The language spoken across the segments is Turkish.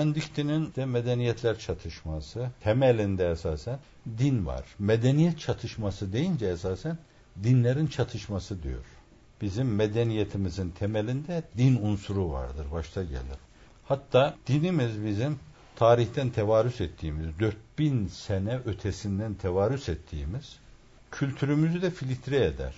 Hendikti'nin de medeniyetler çatışması temelinde esasen din var. Medeniyet çatışması deyince esasen dinlerin çatışması diyor. Bizim medeniyetimizin temelinde din unsuru vardır, başta gelir. Hatta dinimiz bizim tarihten tevarüs ettiğimiz, 4000 sene ötesinden tevarüs ettiğimiz kültürümüzü de filtre eder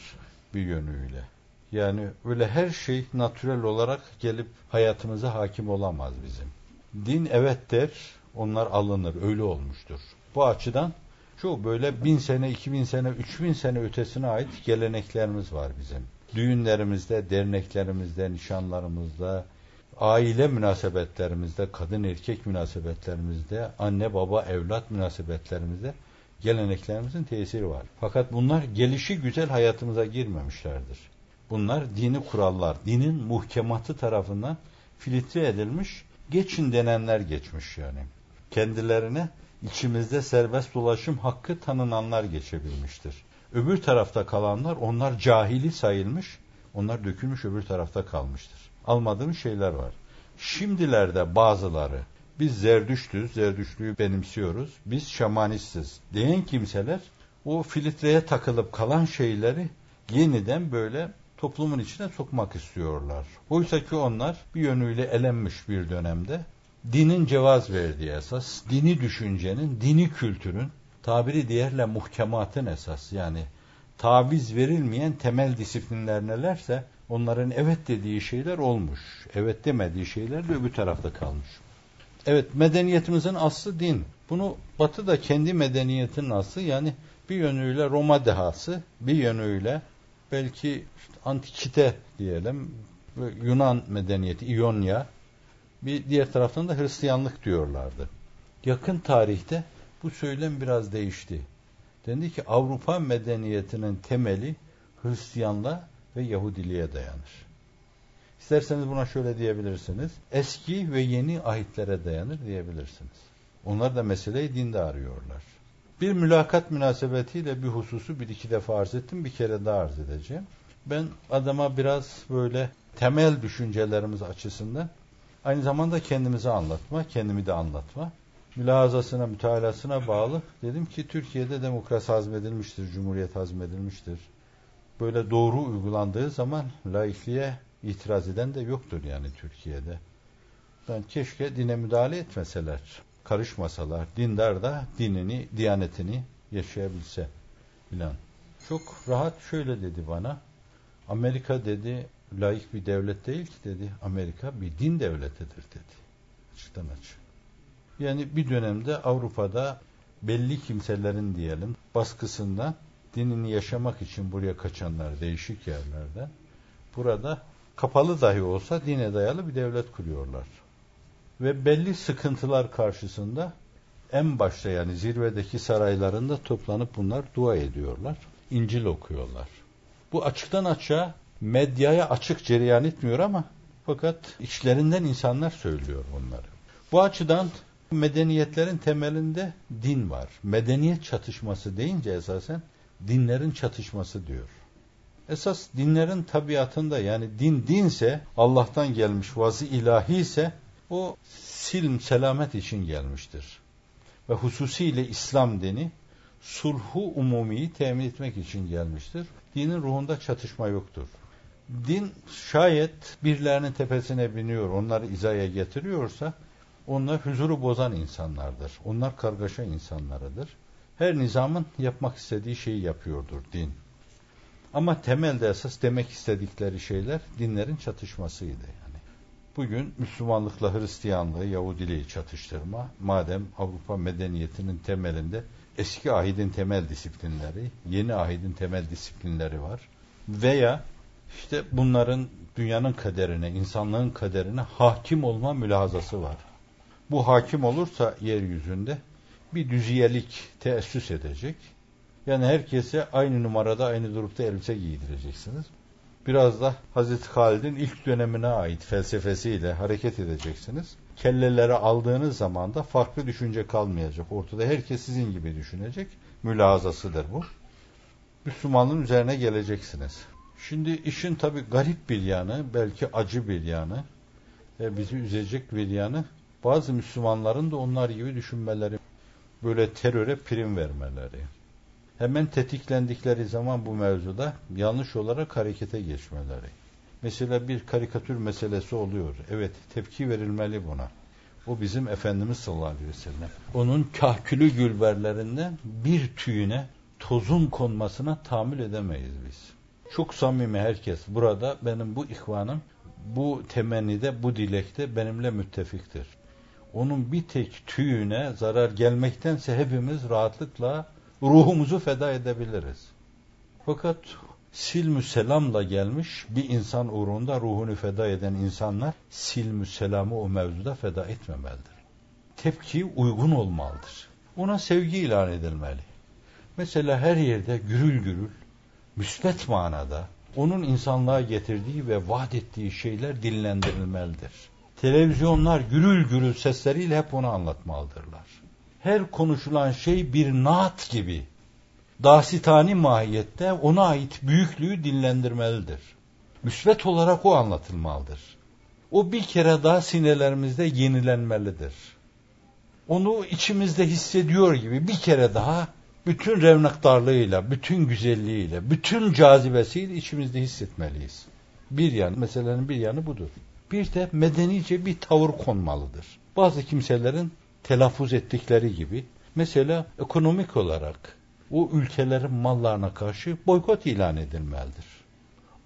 bir yönüyle. Yani öyle her şey natürel olarak gelip hayatımıza hakim olamaz bizim. Din evet der, onlar alınır, öyle olmuştur. Bu açıdan şu böyle bin sene, iki bin sene, üç bin sene ötesine ait geleneklerimiz var bizim. Düğünlerimizde, derneklerimizde, nişanlarımızda, aile münasebetlerimizde, kadın erkek münasebetlerimizde, anne baba evlat münasebetlerimizde geleneklerimizin tesiri var. Fakat bunlar gelişi güzel hayatımıza girmemişlerdir. Bunlar dini kurallar, dinin muhkematı tarafından filtre edilmiş, geçin denenler geçmiş yani. Kendilerine içimizde serbest dolaşım hakkı tanınanlar geçebilmiştir. Öbür tarafta kalanlar onlar cahili sayılmış, onlar dökülmüş öbür tarafta kalmıştır. Almadığım şeyler var. Şimdilerde bazıları biz zerdüştüz, zerdüşlüğü benimsiyoruz, biz şamanistiz diyen kimseler o filtreye takılıp kalan şeyleri yeniden böyle toplumun içine sokmak istiyorlar. Oysa ki onlar bir yönüyle elenmiş bir dönemde dinin cevaz verdiği esas, dini düşüncenin, dini kültürün, tabiri diğerle muhkematın esas yani taviz verilmeyen temel disiplinler nelerse onların evet dediği şeyler olmuş. Evet demediği şeyler de öbür tarafta kalmış. Evet medeniyetimizin aslı din. Bunu Batı da kendi medeniyetinin aslı yani bir yönüyle Roma dehası, bir yönüyle belki antikite diyelim, Yunan medeniyeti, İonya, bir diğer taraftan da Hristiyanlık diyorlardı. Yakın tarihte bu söylem biraz değişti. Dendi ki Avrupa medeniyetinin temeli Hristiyanlığa ve Yahudiliğe dayanır. İsterseniz buna şöyle diyebilirsiniz. Eski ve yeni ahitlere dayanır diyebilirsiniz. Onlar da meseleyi dinde arıyorlar. Bir mülakat münasebetiyle bir hususu bir iki defa arz ettim, bir kere daha arz edeceğim. Ben adama biraz böyle temel düşüncelerimiz açısından aynı zamanda kendimizi anlatma, kendimi de anlatma. Mülazasına, mütalasına bağlı dedim ki Türkiye'de demokrasi hazmedilmiştir, cumhuriyet hazmedilmiştir. Böyle doğru uygulandığı zaman laikliğe itiraz eden de yoktur yani Türkiye'de. Ben keşke dine müdahale etmeseler, karışmasalar, dindar da dinini, diyanetini yaşayabilse filan. Çok rahat şöyle dedi bana. Amerika dedi layık bir devlet değil ki dedi. Amerika bir din devletidir dedi. Açıktan açık. Yani bir dönemde Avrupa'da belli kimselerin diyelim baskısından dinini yaşamak için buraya kaçanlar değişik yerlerden burada kapalı dahi olsa dine dayalı bir devlet kuruyorlar. Ve belli sıkıntılar karşısında en başta yani zirvedeki saraylarında toplanıp bunlar dua ediyorlar. İncil okuyorlar. Bu açıktan açığa medyaya açık cereyan etmiyor ama fakat içlerinden insanlar söylüyor bunları. Bu açıdan medeniyetlerin temelinde din var. Medeniyet çatışması deyince esasen dinlerin çatışması diyor. Esas dinlerin tabiatında yani din dinse Allah'tan gelmiş vazı ilahi ise o silm selamet için gelmiştir. Ve hususiyle İslam dini sulhu umumiyi temin etmek için gelmiştir. Dinin ruhunda çatışma yoktur. Din şayet birilerinin tepesine biniyor, onları izaya getiriyorsa onlar huzuru bozan insanlardır. Onlar kargaşa insanlarıdır. Her nizamın yapmak istediği şeyi yapıyordur din. Ama temelde esas demek istedikleri şeyler dinlerin çatışmasıydı. Bugün Müslümanlıkla Hristiyanlığı, Yahudiliği çatıştırma, madem Avrupa medeniyetinin temelinde eski ahidin temel disiplinleri, yeni ahidin temel disiplinleri var. Veya işte bunların dünyanın kaderine, insanlığın kaderine hakim olma mülahazası var. Bu hakim olursa yeryüzünde bir düziyelik teessüs edecek. Yani herkese aynı numarada, aynı durukta elbise giydireceksiniz. Biraz da Hazreti Halid'in ilk dönemine ait felsefesiyle hareket edeceksiniz. Kelleleri aldığınız zaman da farklı düşünce kalmayacak. Ortada herkes sizin gibi düşünecek. Mülazasıdır bu. Müslümanlığın üzerine geleceksiniz. Şimdi işin tabi garip bir yanı, belki acı bir yanı ve bizi üzecek bir yanı Bazı Müslümanların da onlar gibi düşünmeleri, böyle teröre prim vermeleri. Hemen tetiklendikleri zaman bu mevzuda yanlış olarak harekete geçmeleri. Mesela bir karikatür meselesi oluyor. Evet tepki verilmeli buna. O bizim Efendimiz sallallahu aleyhi ve sellem. Onun kahkülü gülberlerinden bir tüyüne tozun konmasına tahammül edemeyiz biz. Çok samimi herkes burada benim bu ihvanım bu temennide, bu dilekte benimle müttefiktir. Onun bir tek tüyüne zarar gelmektense hepimiz rahatlıkla ruhumuzu feda edebiliriz. Fakat silmü selamla gelmiş bir insan uğrunda ruhunu feda eden insanlar silmü selamı o mevzuda feda etmemelidir. Tepki uygun olmalıdır. Ona sevgi ilan edilmeli. Mesela her yerde gürül gürül, müsbet manada onun insanlığa getirdiği ve vaat ettiği şeyler dinlendirilmelidir. Televizyonlar gürül gürül sesleriyle hep onu anlatmalıdırlar. Her konuşulan şey bir naat gibi dasitani mahiyette ona ait büyüklüğü dinlendirmelidir. Müsbet olarak o anlatılmalıdır. O bir kere daha sinirlerimizde yenilenmelidir. Onu içimizde hissediyor gibi bir kere daha bütün revnaktarlığıyla, bütün güzelliğiyle, bütün cazibesiyle içimizde hissetmeliyiz. Bir yanı, meselenin bir yanı budur. Bir de medenice bir tavır konmalıdır. Bazı kimselerin telaffuz ettikleri gibi, mesela ekonomik olarak o ülkelerin mallarına karşı boykot ilan edilmelidir.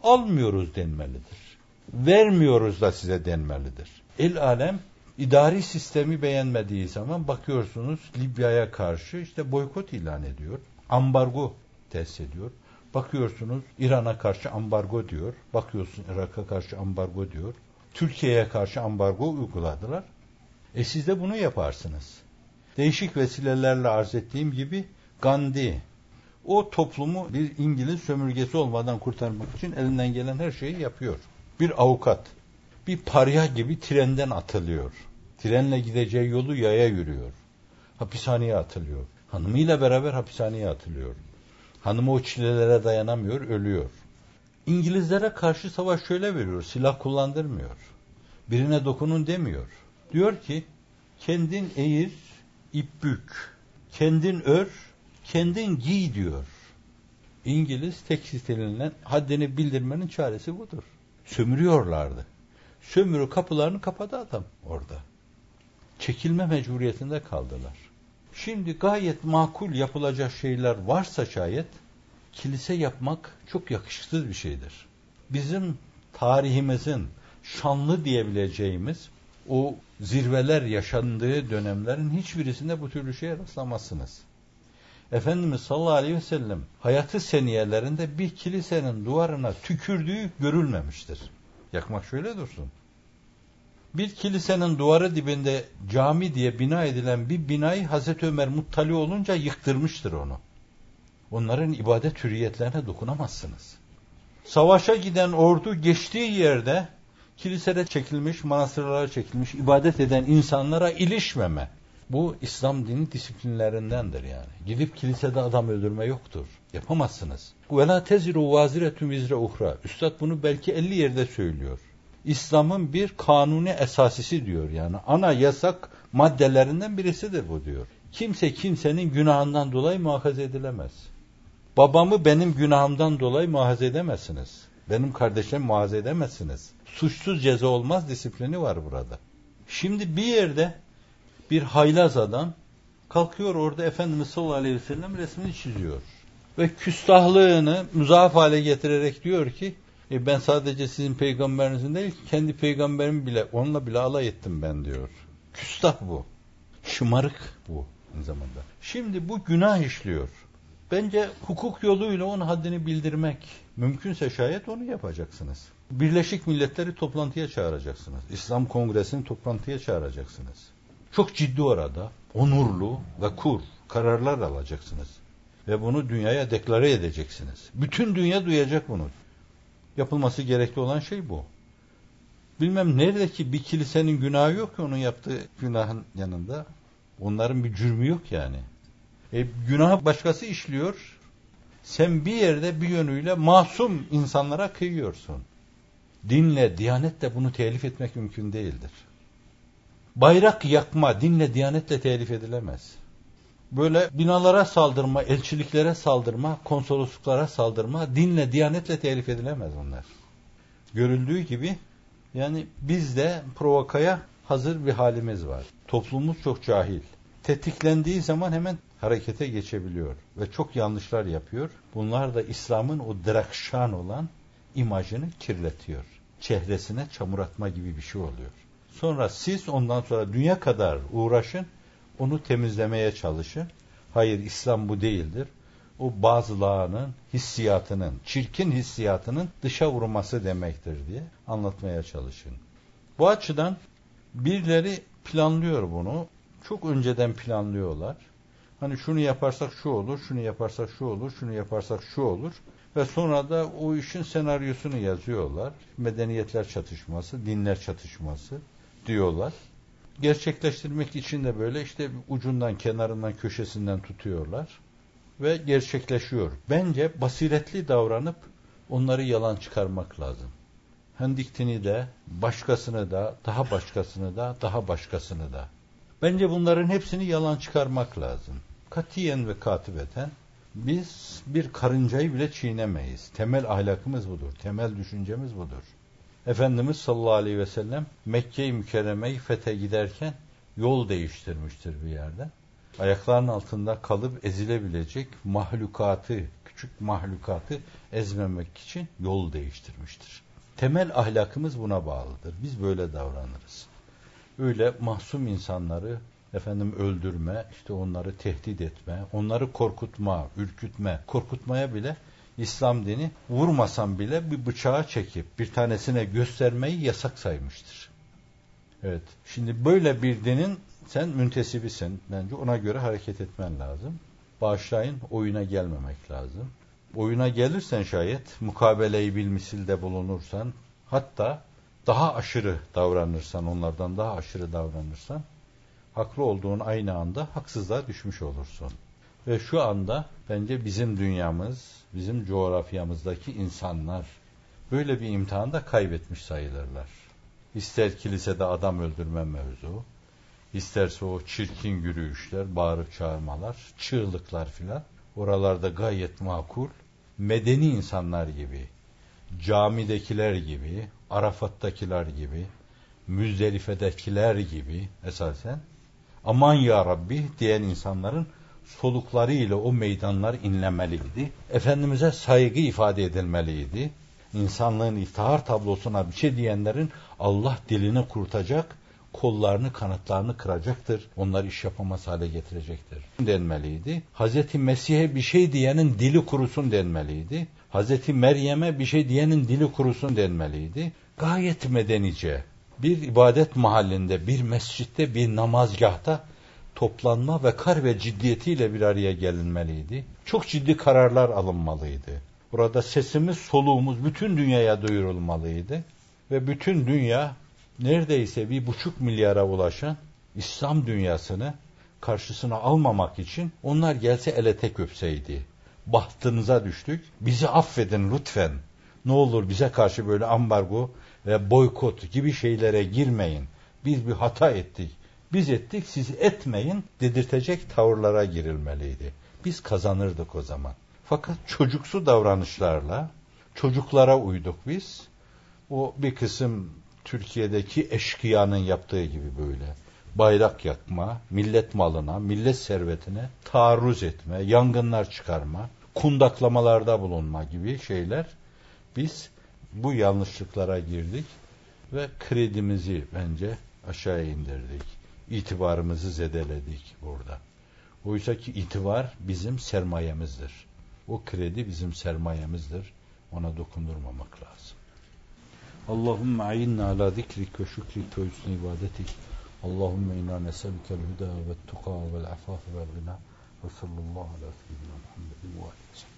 Almıyoruz denmelidir. Vermiyoruz da size denmelidir. El alem idari sistemi beğenmediği zaman bakıyorsunuz Libya'ya karşı işte boykot ilan ediyor. Ambargo tesis ediyor. Bakıyorsunuz İran'a karşı ambargo diyor. Bakıyorsun Irak'a karşı ambargo diyor. Türkiye'ye karşı ambargo uyguladılar. E siz de bunu yaparsınız. Değişik vesilelerle arz ettiğim gibi Gandhi o toplumu bir İngiliz sömürgesi olmadan kurtarmak için elinden gelen her şeyi yapıyor. Bir avukat bir parya gibi trenden atılıyor. Trenle gideceği yolu yaya yürüyor. Hapishaneye atılıyor. Hanımıyla beraber hapishaneye atılıyor. Hanımı o çilelere dayanamıyor, ölüyor. İngilizlere karşı savaş şöyle veriyor, silah kullandırmıyor. Birine dokunun demiyor. Diyor ki, kendin eğir, ip bük. Kendin ör, kendin giy diyor. İngiliz tekstilinden haddini bildirmenin çaresi budur. Sömürüyorlardı. Sömürü kapılarını kapadı adam orada. Çekilme mecburiyetinde kaldılar. Şimdi gayet makul yapılacak şeyler varsa şayet kilise yapmak çok yakışıksız bir şeydir. Bizim tarihimizin şanlı diyebileceğimiz o zirveler yaşandığı dönemlerin hiçbirisinde bu türlü şeye rastlamazsınız. Efendimiz sallallahu aleyhi ve sellem hayatı seniyelerinde bir kilisenin duvarına tükürdüğü görülmemiştir. Yakmak şöyle dursun. Bir kilisenin duvarı dibinde cami diye bina edilen bir binayı Hazreti Ömer muttali olunca yıktırmıştır onu. Onların ibadet hürriyetlerine dokunamazsınız. Savaşa giden ordu geçtiği yerde kiliselere çekilmiş, manastırlara çekilmiş, ibadet eden insanlara ilişmeme. Bu İslam dini disiplinlerindendir yani. Gidip kilisede adam öldürme yoktur. Yapamazsınız. Ve la teziru vaziretun vizre. Üstad bunu belki 50 yerde söylüyor. İslam'ın bir kanuni esasisi diyor yani. Ana yasak maddelerinden birisidir bu diyor. Kimse kimsenin günahından dolayı muhafaza edilemez. Babamı benim günahımdan dolayı muhafaza edemezsiniz. Benim kardeşim muhafaza edemezsiniz. Suçsuz ceza olmaz disiplini var burada. Şimdi bir yerde bir haylaz adam kalkıyor orada Efendimiz sallallahu aleyhi ve sellem resmini çiziyor. Ve küstahlığını müzaaf hale getirerek diyor ki e ben sadece sizin peygamberinizin değil kendi peygamberimi bile onunla bile alay ettim ben diyor. Küstah bu. Şımarık bu aynı zamanda. Şimdi bu günah işliyor. Bence hukuk yoluyla onun haddini bildirmek mümkünse şayet onu yapacaksınız. Birleşik Milletleri toplantıya çağıracaksınız. İslam Kongresi'ni toplantıya çağıracaksınız. Çok ciddi orada, onurlu ve kur kararlar alacaksınız. Ve bunu dünyaya deklare edeceksiniz. Bütün dünya duyacak bunu. Yapılması gerekli olan şey bu. Bilmem neredeki bir kilisenin günahı yok ki onun yaptığı günahın yanında. Onların bir cürmü yok yani. E, günah başkası işliyor. Sen bir yerde bir yönüyle masum insanlara kıyıyorsun. Dinle, diyanetle bunu telif etmek mümkün değildir. Bayrak yakma dinle, diyanetle telif edilemez. Böyle binalara saldırma, elçiliklere saldırma, konsolosluklara saldırma dinle, diyanetle telif edilemez onlar. Görüldüğü gibi yani bizde provokaya hazır bir halimiz var. Toplumumuz çok cahil. Tetiklendiği zaman hemen harekete geçebiliyor ve çok yanlışlar yapıyor. Bunlar da İslam'ın o drakşan olan imajını kirletiyor. Çehresine çamur atma gibi bir şey oluyor. Sonra siz ondan sonra dünya kadar uğraşın, onu temizlemeye çalışın. Hayır İslam bu değildir. O bazılarının hissiyatının, çirkin hissiyatının dışa vurması demektir diye anlatmaya çalışın. Bu açıdan birileri planlıyor bunu. Çok önceden planlıyorlar. Hani şunu yaparsak şu olur, şunu yaparsak şu olur, şunu yaparsak şu olur. Ve sonra da o işin senaryosunu yazıyorlar. Medeniyetler çatışması, dinler çatışması diyorlar. Gerçekleştirmek için de böyle işte ucundan, kenarından, köşesinden tutuyorlar. Ve gerçekleşiyor. Bence basiretli davranıp onları yalan çıkarmak lazım. Hendiktini de, başkasını da, daha başkasını da, daha başkasını da. Bence bunların hepsini yalan çıkarmak lazım. Katiyen ve katibeten biz bir karıncayı bile çiğnemeyiz. Temel ahlakımız budur. Temel düşüncemiz budur. Efendimiz sallallahu aleyhi ve sellem Mekke-i Mükerreme'yi fethe giderken yol değiştirmiştir bir yerde. Ayaklarının altında kalıp ezilebilecek mahlukatı, küçük mahlukatı ezmemek için yol değiştirmiştir. Temel ahlakımız buna bağlıdır. Biz böyle davranırız. Öyle mahsum insanları efendim öldürme, işte onları tehdit etme, onları korkutma, ürkütme, korkutmaya bile İslam dini vurmasam bile bir bıçağı çekip bir tanesine göstermeyi yasak saymıştır. Evet. Şimdi böyle bir dinin sen müntesibisin. Bence ona göre hareket etmen lazım. Bağışlayın oyuna gelmemek lazım. Oyuna gelirsen şayet mukabeleyi bilmisilde bulunursan hatta daha aşırı davranırsan onlardan daha aşırı davranırsan haklı olduğun aynı anda haksızlığa düşmüş olursun. Ve şu anda bence bizim dünyamız, bizim coğrafyamızdaki insanlar böyle bir imtihanda kaybetmiş sayılırlar. İster kilisede adam öldürme mevzu, isterse o çirkin yürüyüşler, bağırıp çağırmalar, çığlıklar filan. Oralarda gayet makul, medeni insanlar gibi, camidekiler gibi, Arafat'takiler gibi, Müzdelife'dekiler gibi esasen aman ya Rabbi diyen insanların solukları ile o meydanlar inlemeliydi. Efendimiz'e saygı ifade edilmeliydi. İnsanlığın iftihar tablosuna bir şey diyenlerin Allah dilini kurtacak, kollarını, kanatlarını kıracaktır. Onlar iş yapamaz hale getirecektir. Denmeliydi. Hazreti Mesih'e bir şey diyenin dili kurusun denmeliydi. Hazreti Meryem'e bir şey diyenin dili kurusun denmeliydi. Gayet medenice bir ibadet mahallinde, bir mescitte, bir namazgahta toplanma ve kar ve ciddiyetiyle bir araya gelinmeliydi. Çok ciddi kararlar alınmalıydı. Burada sesimiz, soluğumuz bütün dünyaya duyurulmalıydı. Ve bütün dünya neredeyse bir buçuk milyara ulaşan İslam dünyasını karşısına almamak için onlar gelse ele tek öpseydi. Bahtınıza düştük. Bizi affedin lütfen. Ne olur bize karşı böyle ambargo ve boykot gibi şeylere girmeyin. Biz bir hata ettik. Biz ettik siz etmeyin dedirtecek tavırlara girilmeliydi. Biz kazanırdık o zaman. Fakat çocuksu davranışlarla çocuklara uyduk biz. O bir kısım Türkiye'deki eşkıyanın yaptığı gibi böyle bayrak yakma, millet malına, millet servetine taarruz etme, yangınlar çıkarma, kundaklamalarda bulunma gibi şeyler biz bu yanlışlıklara girdik ve kredimizi bence aşağı indirdik. İtibarımızı zedeledik burada. Oysa ki itibar bizim sermayemizdir. O kredi bizim sermayemizdir. Ona dokundurmamak lazım. Allahümme ayinna ala zikrik ve şükrik ve hüsnü ibadetik. Allahümme inna nesebikel huda ve tuka vel afaf ve gına ve sallallahu ala seyyidina Muhammedin ve aleyhi